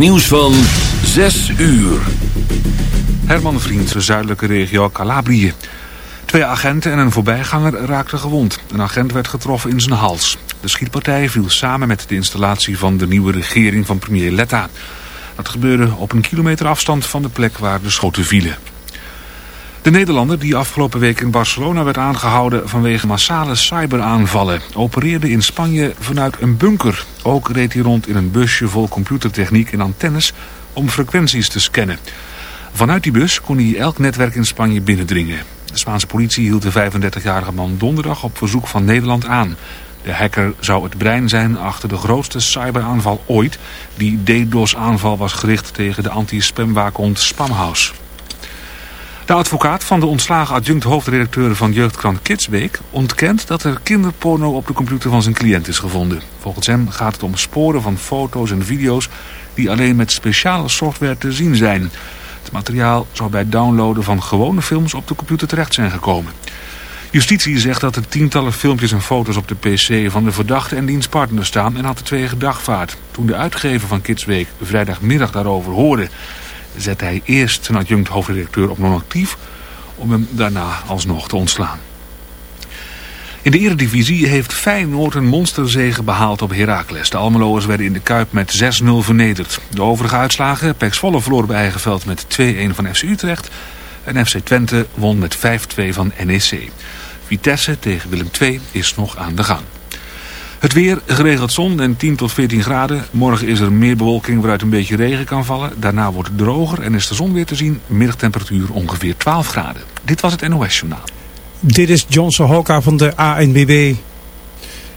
nieuws van 6 uur. Herman Vriend, de zuidelijke regio Calabrië. Twee agenten en een voorbijganger raakten gewond. Een agent werd getroffen in zijn hals. De schietpartij viel samen met de installatie van de nieuwe regering van premier Letta. Dat gebeurde op een kilometer afstand van de plek waar de schoten vielen. De Nederlander die afgelopen week in Barcelona werd aangehouden vanwege massale cyberaanvallen opereerde in Spanje vanuit een bunker. Ook reed hij rond in een busje vol computertechniek en antennes om frequenties te scannen. Vanuit die bus kon hij elk netwerk in Spanje binnendringen. De Spaanse politie hield de 35-jarige man donderdag op verzoek van Nederland aan. De hacker zou het brein zijn achter de grootste cyberaanval ooit. Die DDoS-aanval was gericht tegen de anti-spamwaakhond Spamhaus. De advocaat van de ontslagen adjunct hoofdredacteur van jeugdkrant Kidsweek ontkent dat er kinderporno op de computer van zijn cliënt is gevonden. Volgens hem gaat het om sporen van foto's en video's die alleen met speciale software te zien zijn. Het materiaal zou bij downloaden van gewone films op de computer terecht zijn gekomen. Justitie zegt dat er tientallen filmpjes en foto's op de pc van de verdachte en diens partner staan en had de twee gedagvaard. Toen de uitgever van Kidsweek vrijdagmiddag daarover hoorde zette hij eerst zijn adjunct hoofdredacteur op non-actief om hem daarna alsnog te ontslaan. In de eredivisie heeft Feyenoord een monsterzege behaald op Heracles. De Almeloers werden in de Kuip met 6-0 vernederd. De overige uitslagen, Pex Volle verloor bij eigen veld met 2-1 van FC Utrecht... en FC Twente won met 5-2 van NEC. Vitesse tegen Willem II is nog aan de gang. Het weer, geregeld zon en 10 tot 14 graden. Morgen is er meer bewolking waaruit een beetje regen kan vallen. Daarna wordt het droger en is de zon weer te zien. Middagtemperatuur ongeveer 12 graden. Dit was het NOS Journaal. Dit is Johnson Hoka van de ANBB.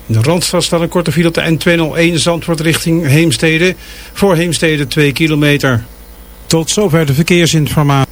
In de Randstad staat een korte file op de N201 Zandvoort richting Heemstede. Voor Heemstede 2 kilometer. Tot zover de verkeersinformatie.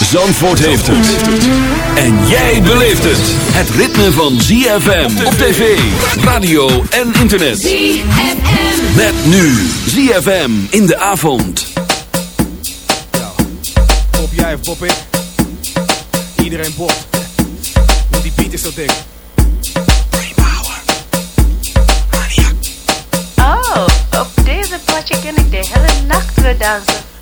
Zandvoort heeft het. En jij beleeft het. Het ritme van ZFM op tv, radio en internet. ZFM. Met nu ZFM in de avond. Pop jij of pop ik? Iedereen popt. Want die beat is zo dik. Oh, op deze potje kan ik de hele nacht weer dansen.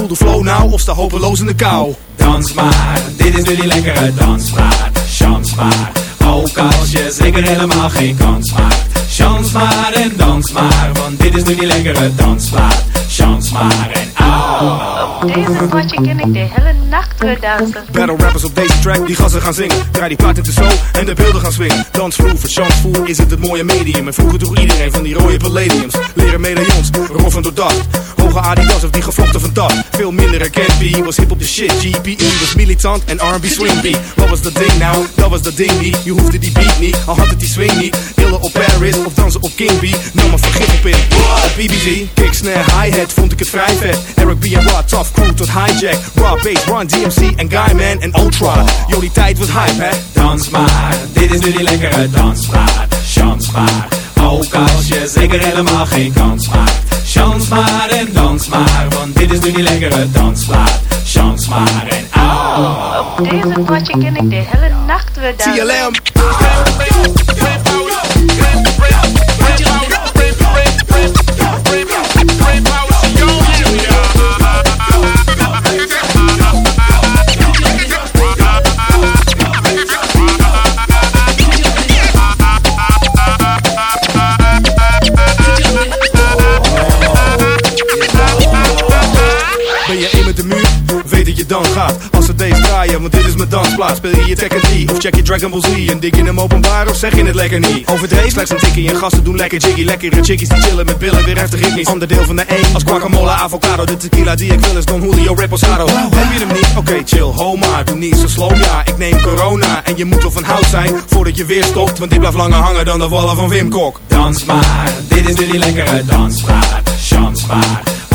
Voel de flow nou, of sta hopeloos in de kou. Dans maar, dit is nu die lekkere dansmaat. Chans maar, ook als je zeker helemaal geen kans maakt. Chans maar en dans maar, want dit is nu die lekkere dansmaat. Chans maar en au. Op deze potje ken ik de hele nacht weer dansen. Battle rappers op deze track, die gassen gaan zingen. Draai die plaat in de show en de beelden gaan swingen. Dansvloer, voor is het het mooie medium. En vroeger droeg iedereen van die rode palladiums. Leren medaillons, roffen door dag. Hoge Adidas of die gevlochten van tak. Veel minder herkend, B was hip op de shit. GPE was militant en R&B swing beat. Wat was dat ding nou? Dat was dat ding niet. Hoefde die beat niet, al had het die swing niet. Illen op Paris of dansen op King B. Nam maar vergif op in. Op BBG, kick, snare, hi-hat vond ik het vrij vet. Eric B en Rod, tough crew tot hijack. Raw bass, Run DMC en Guyman en Ultra. Die tijd was hype, hè? Dans maar, dit is nu die lekkere dansmaat. Chans maar, ook als je zeker helemaal geen kans maakt. Chans maar en dans maar, want dit is nu die lekkere dansmaat. Chans maar en au. Op deze potje ken ik de hele nacht weer dansen. TLM. Draaien, want dit is mijn dansplaats. Speel je je Tekken 3 of check je Dragon Ball Z En dik je hem openbaar of zeg je het lekker niet? Overdreven slechts een tikkie en gasten doen lekker jiggy. Lekkere chickies die chillen met billen weer heftig ritmisch Onderdeel van de één als guacamole, avocado De tequila die ik wil is Don Julio Reposado. Heb je hem niet? Oké chill, ho maar Doe niet zo slow, ja. Ik neem corona En je moet wel van hout zijn voordat je weer stopt Want dit blijft langer hangen dan de wallen van Wim Kok. Dans maar, dit is nu die lekkere dansmaat. Chans maar,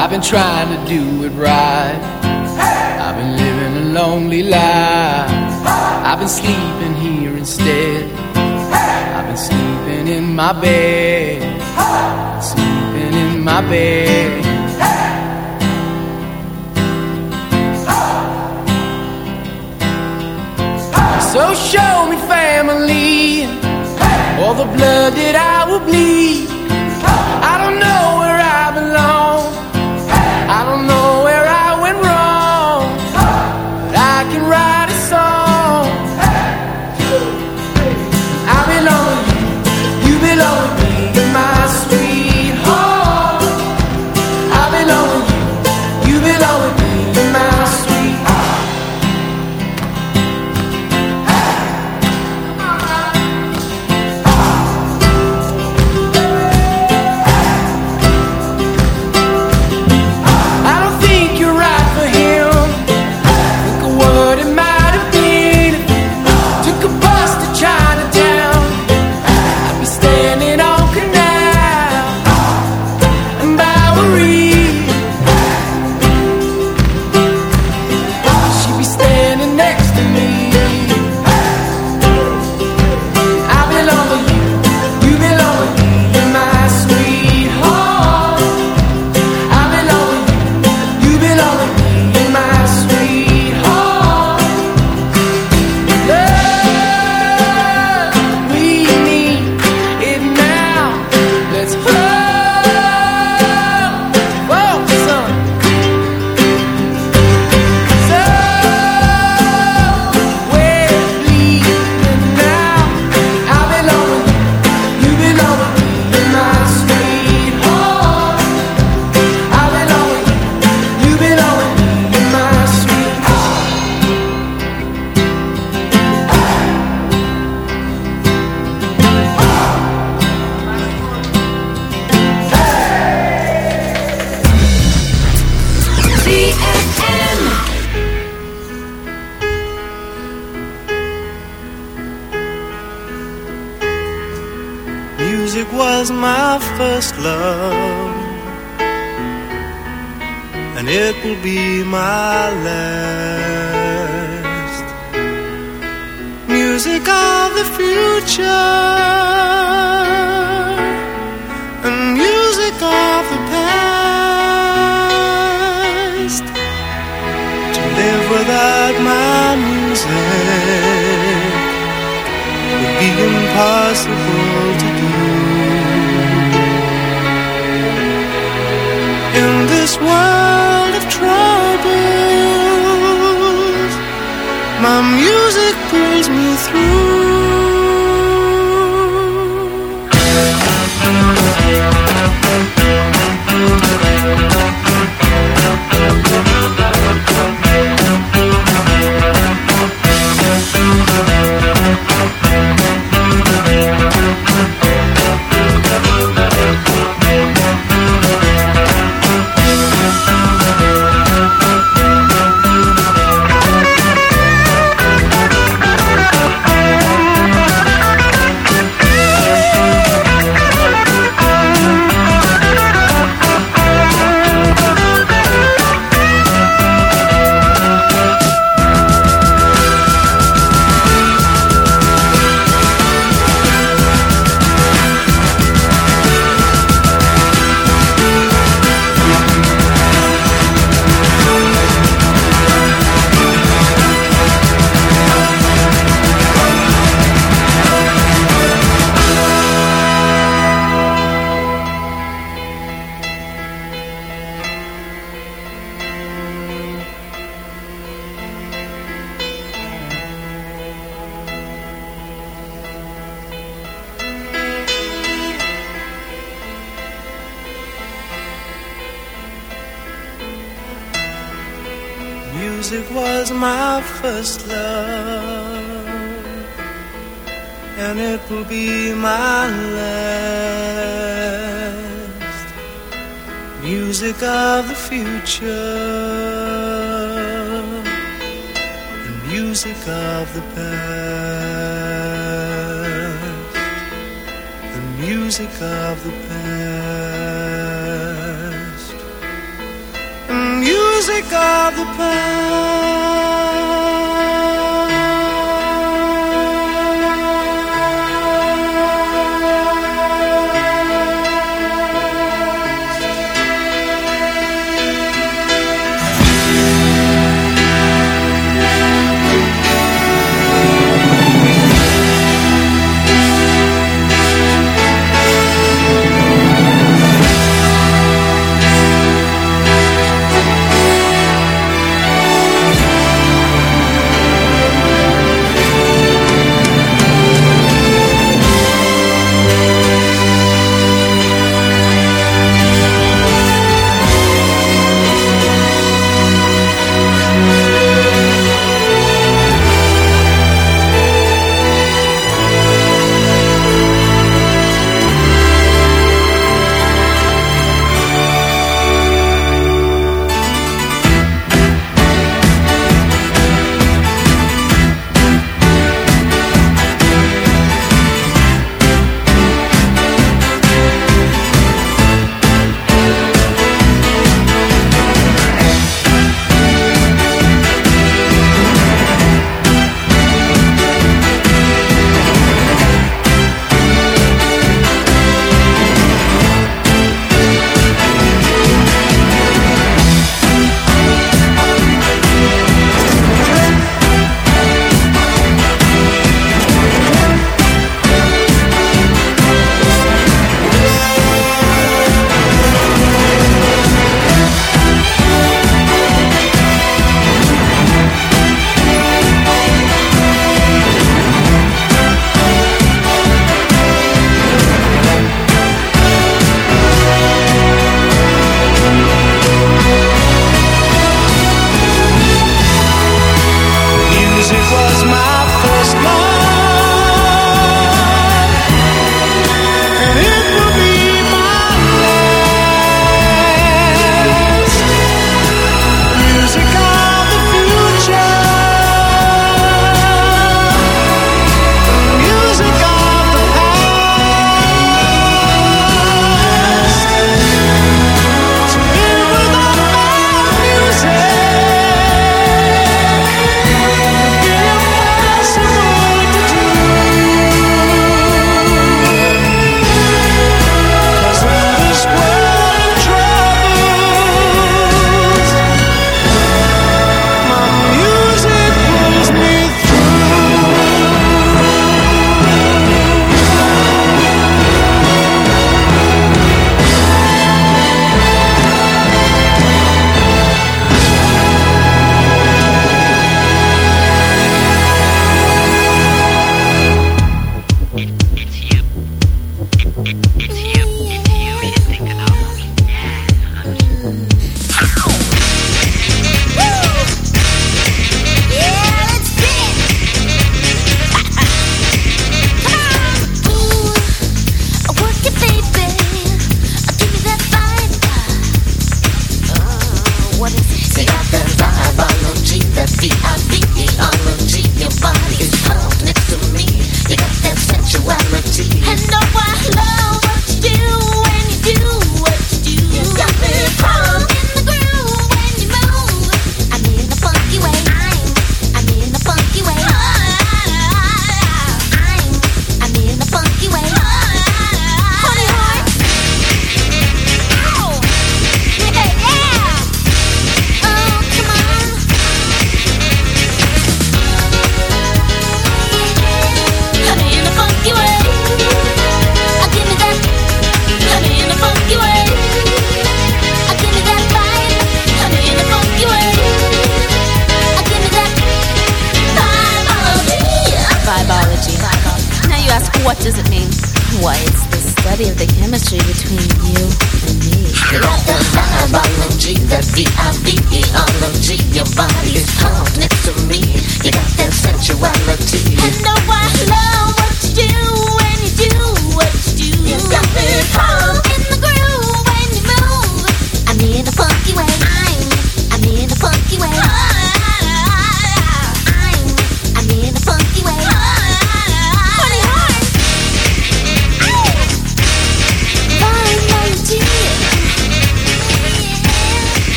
I've been trying to do it right. I've been living a lonely life. I've been sleeping here instead. I've been sleeping in my bed. Sleeping in my bed. So show me family, all the blood that I will bleed. I don't know where I belong. Chemistry between you and me. You got that V-I-V-E-ology. Your body is pumped next to me. You got that sensuality. And know I love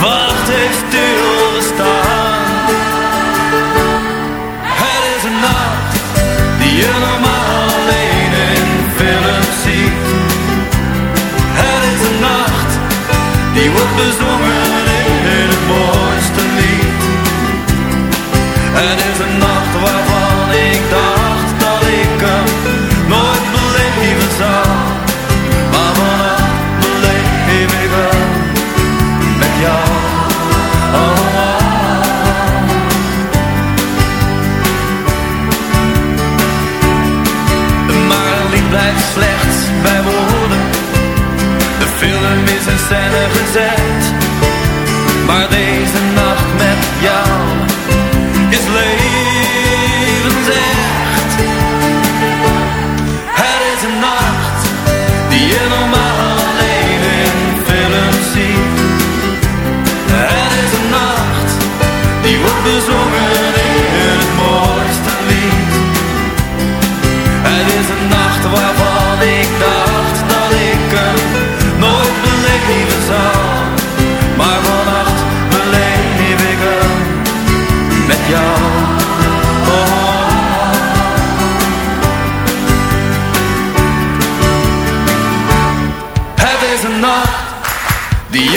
Wacht heeft stilgestaan Het is een nacht die je normaal alleen in films ziet. Het is een nacht die wordt bezongen in het mooiste lied. Het is een nacht waarvan De film is in scène gezet. Maar deze nacht met jou Is levensecht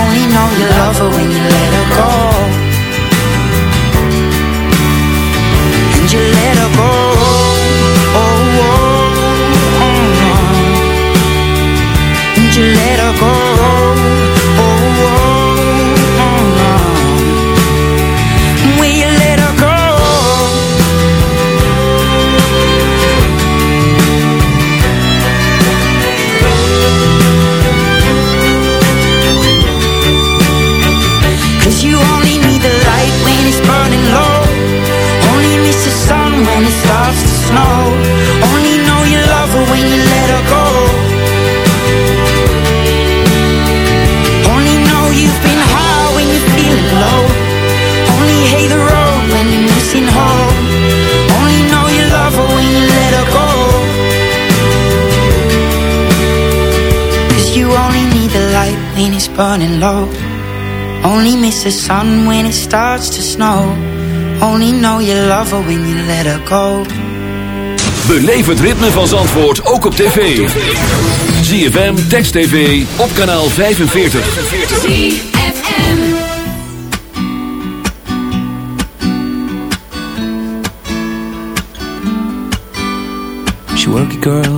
Only know you love her when you let her go. And you let her go burning low only miss the sun when it starts to snow Only know you love her when you let her go Beleef het ritme van Zandvoort ook op tv. ZFM, Text TV, op kanaal 45. She work it girl,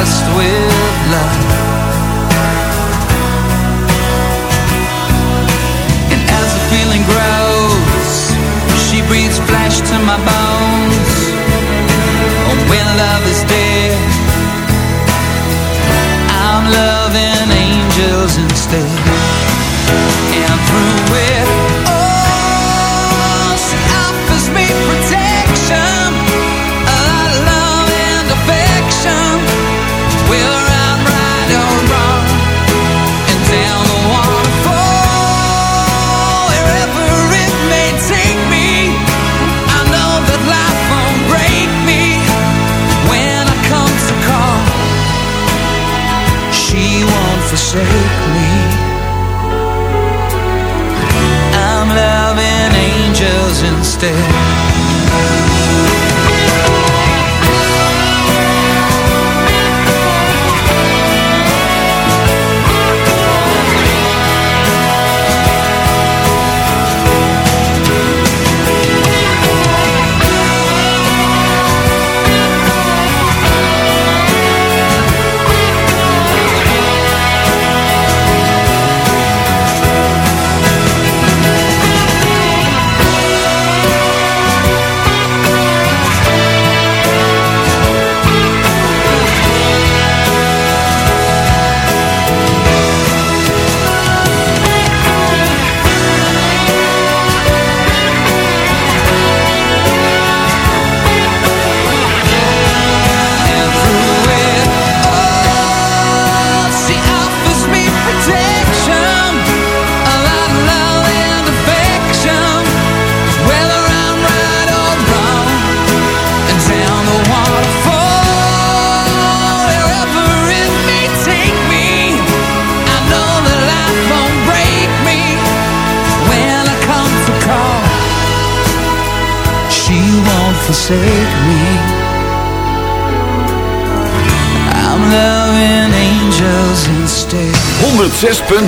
blessed with love. And as the feeling grows, she breathes flesh to my bones. Oh, when love is dead, I'm loving angels instead. And through it, instead.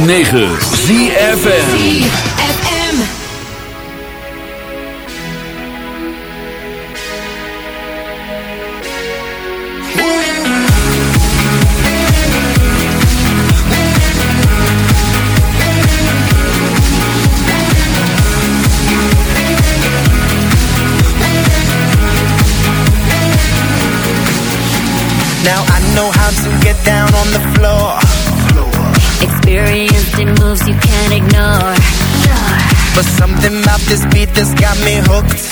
106.9 this beat that's got me hooked.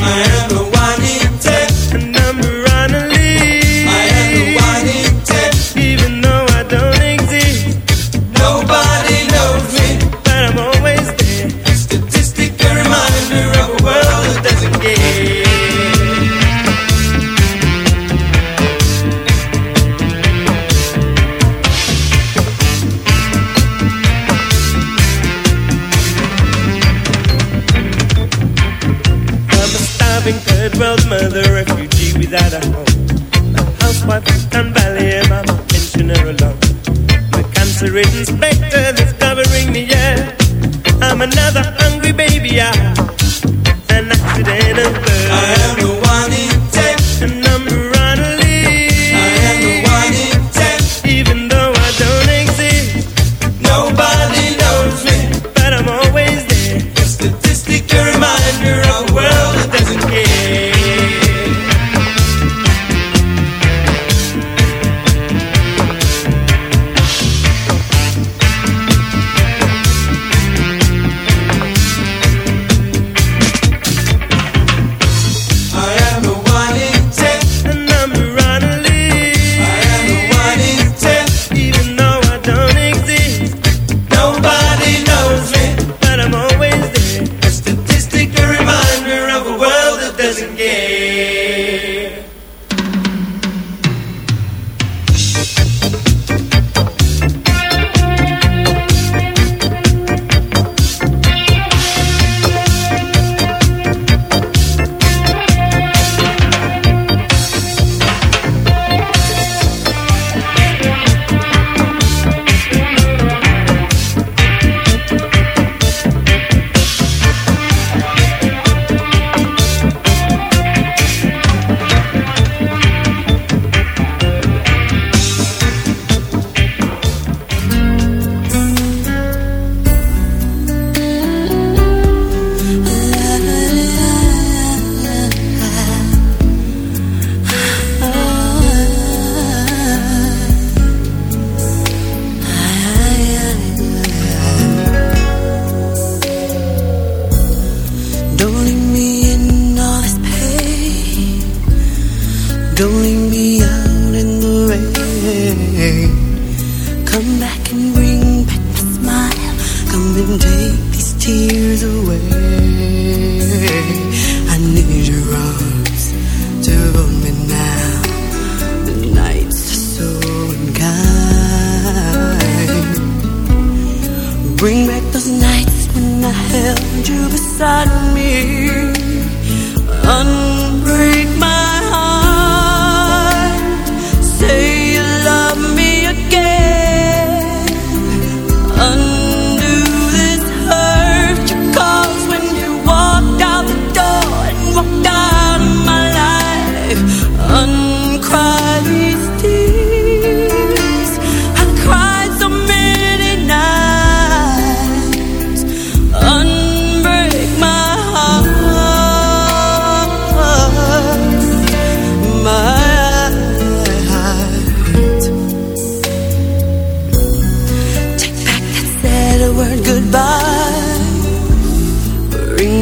man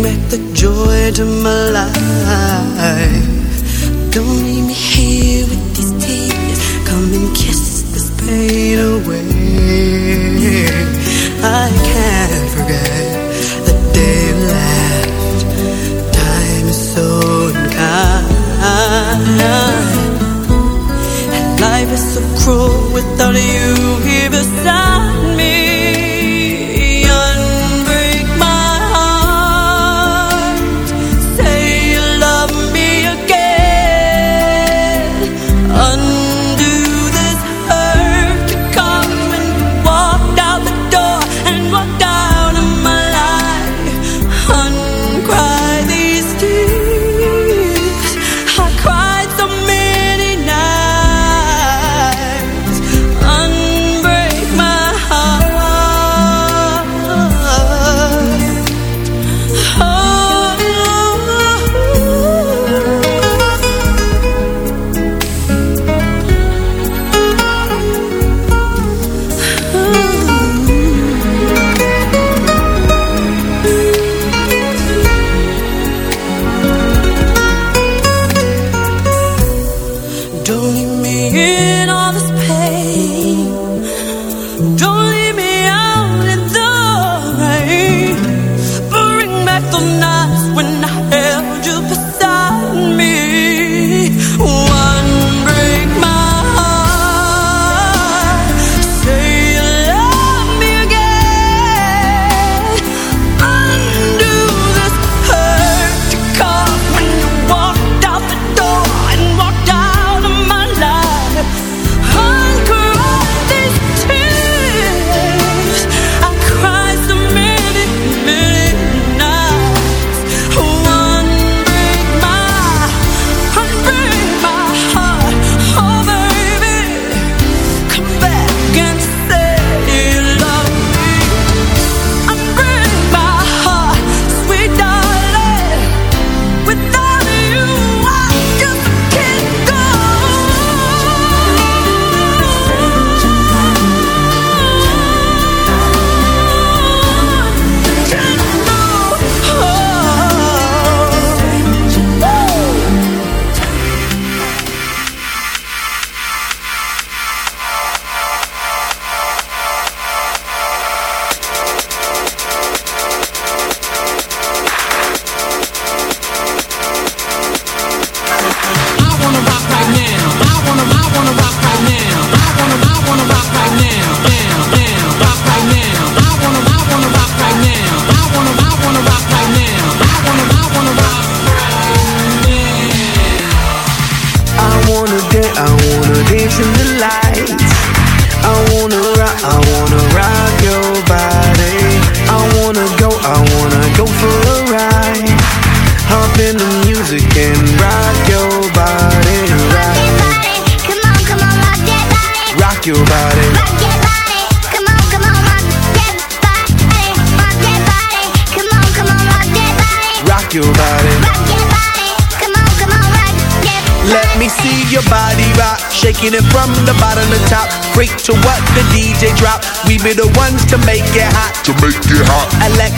back the joy to my life. Don't leave me here with these tears. Come and kiss this pain away. I can't forget the day we left. Time is so unkind, and life is so cruel without you.